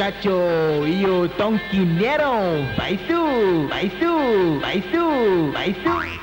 muchacho y yo tonquinero. Baisu, baisu, baisu, baisu.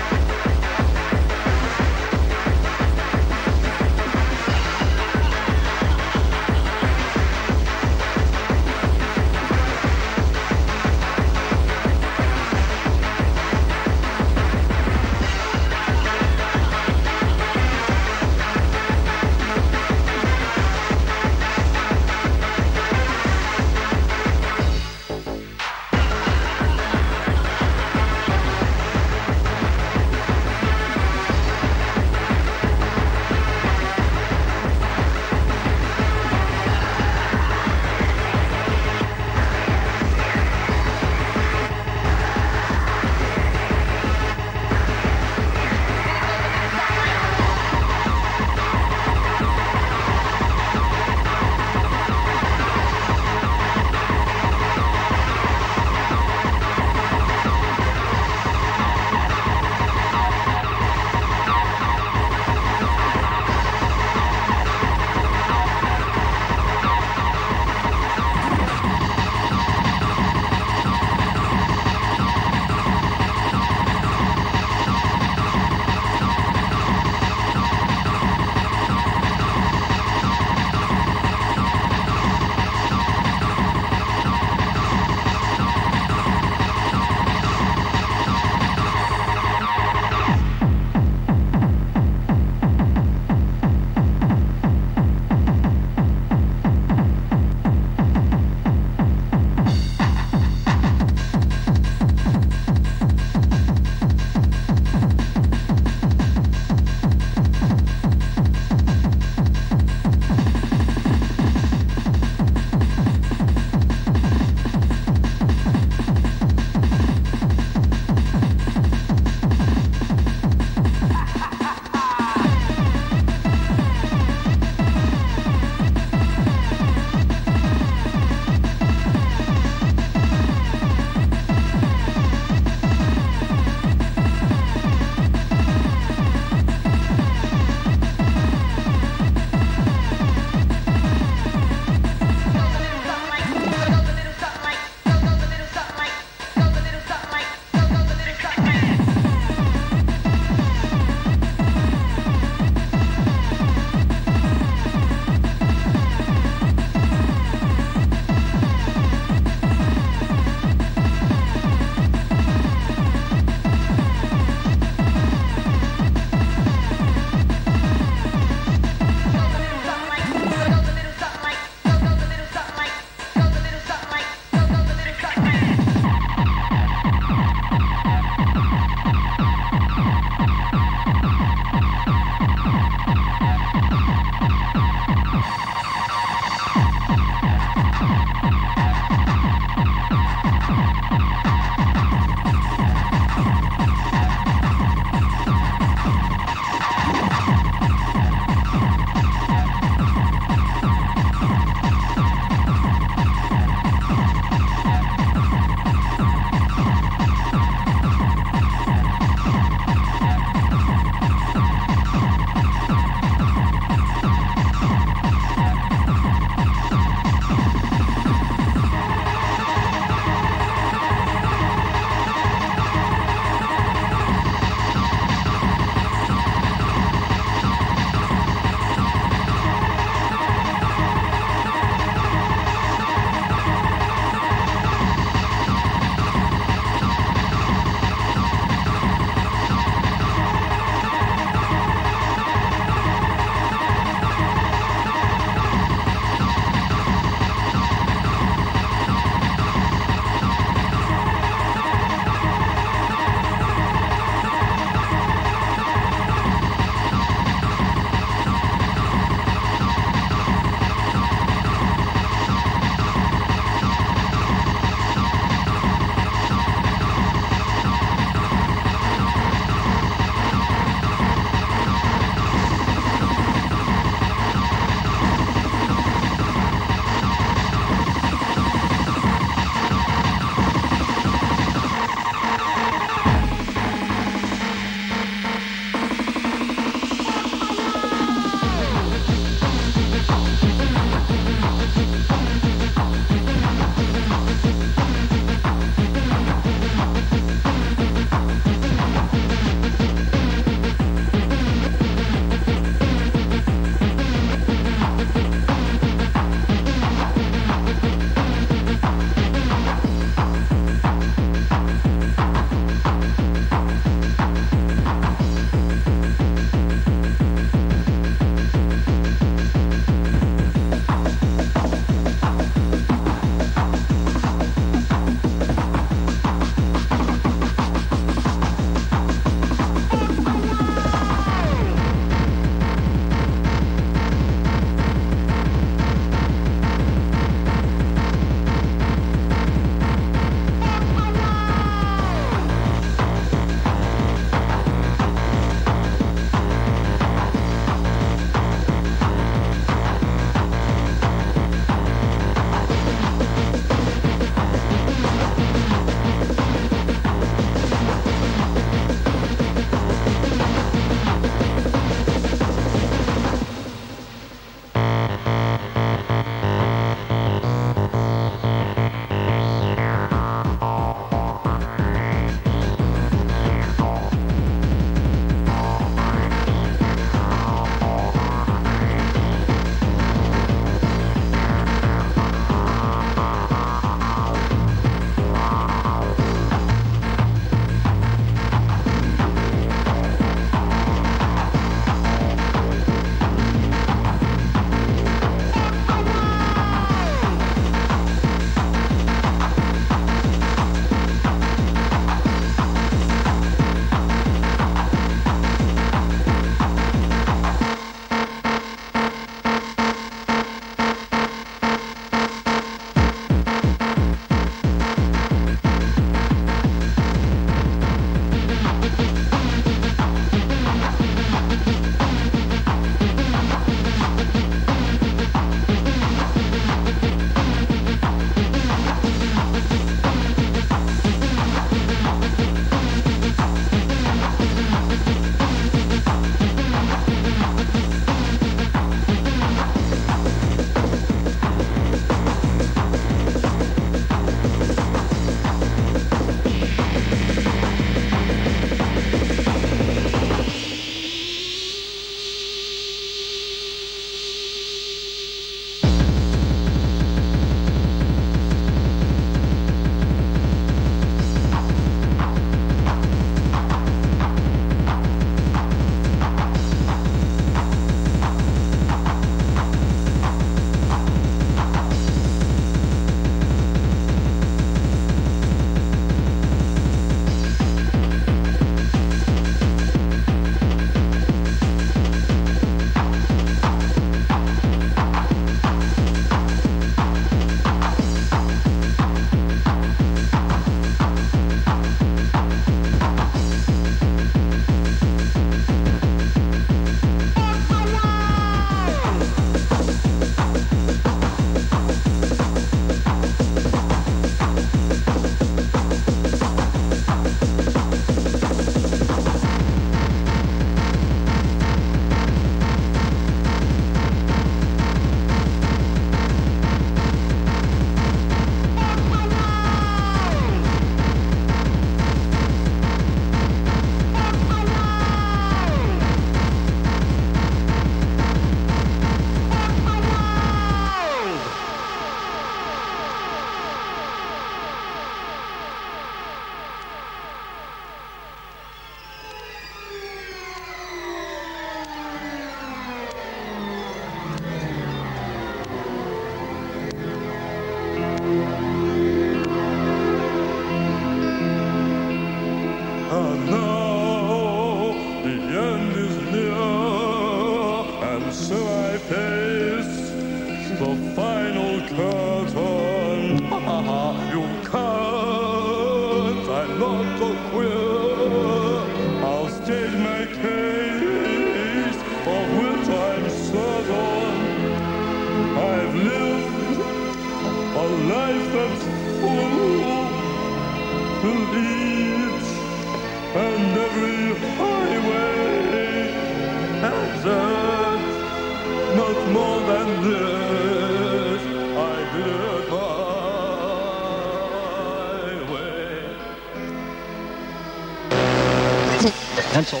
Pencil.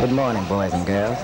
Good morning, boys and girls.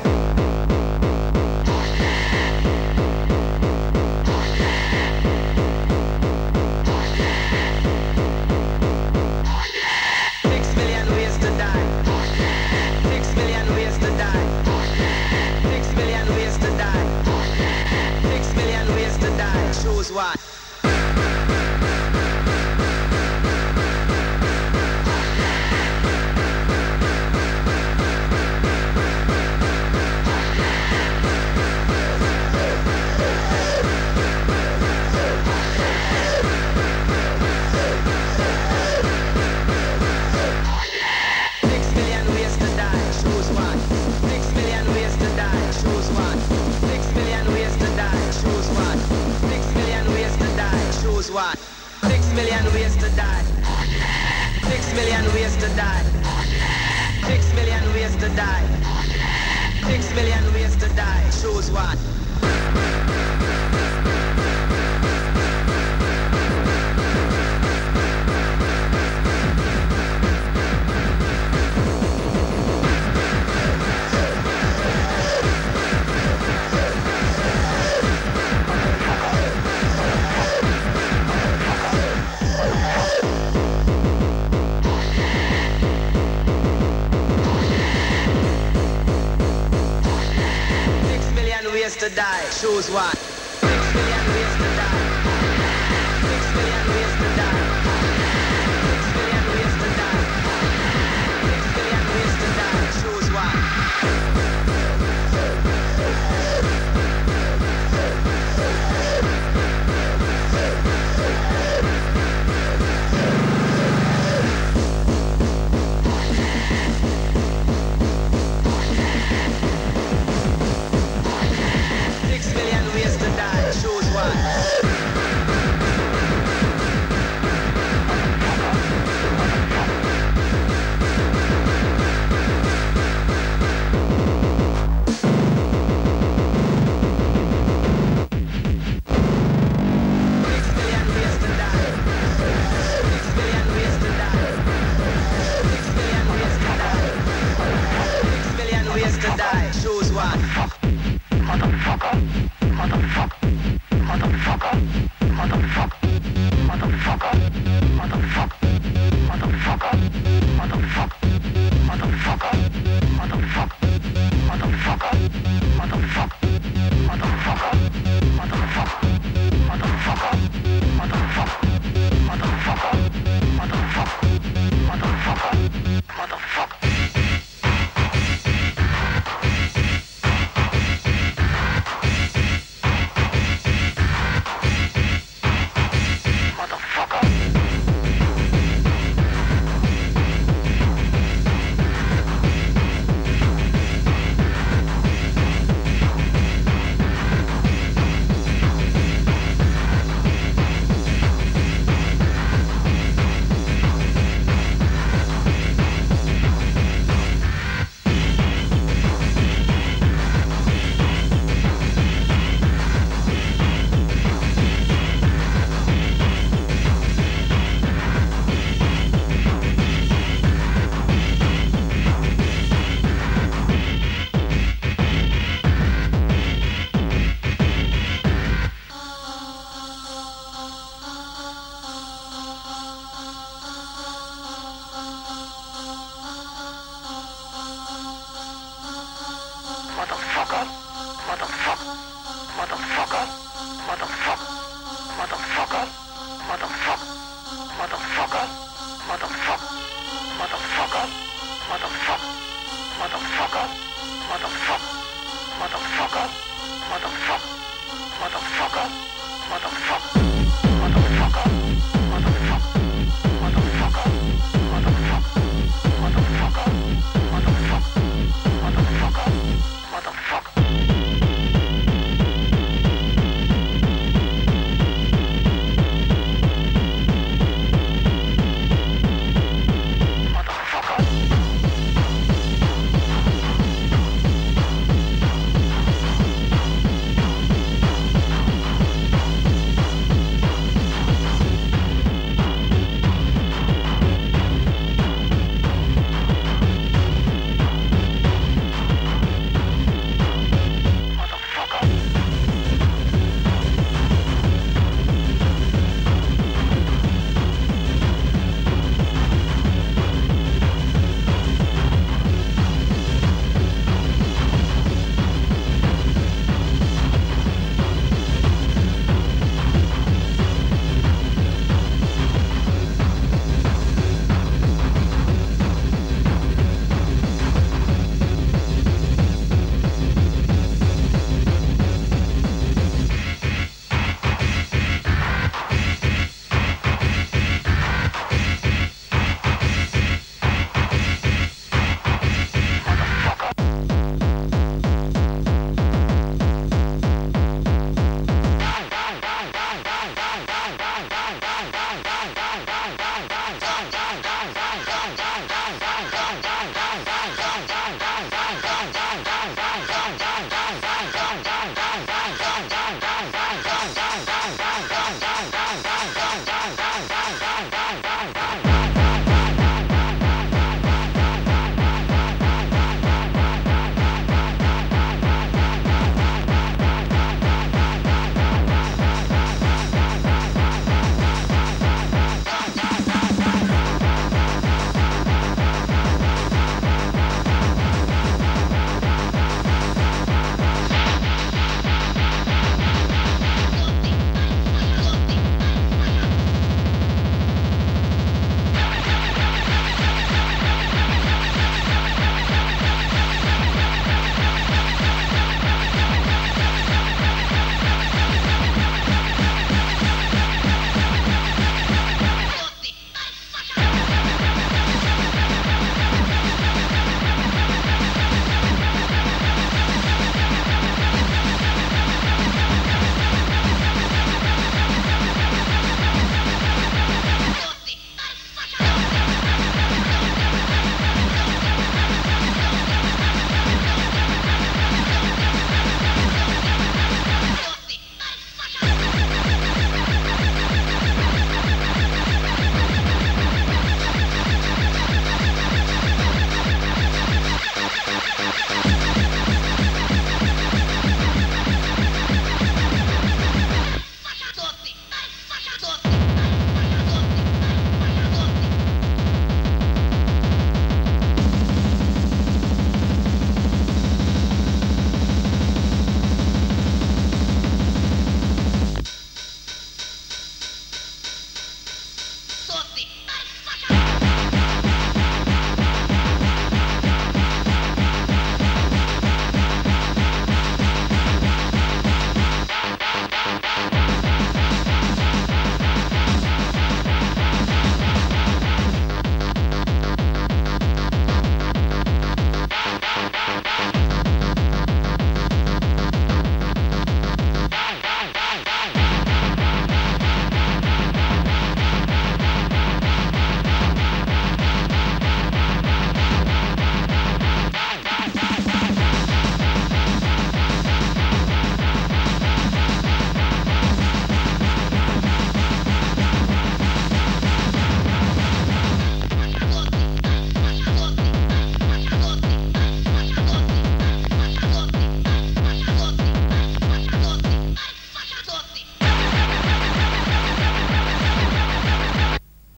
lose what? Six million ways to die. Six million ways to die. Six million ways to die. Six million ways to die. Choose one. to die. Choose one.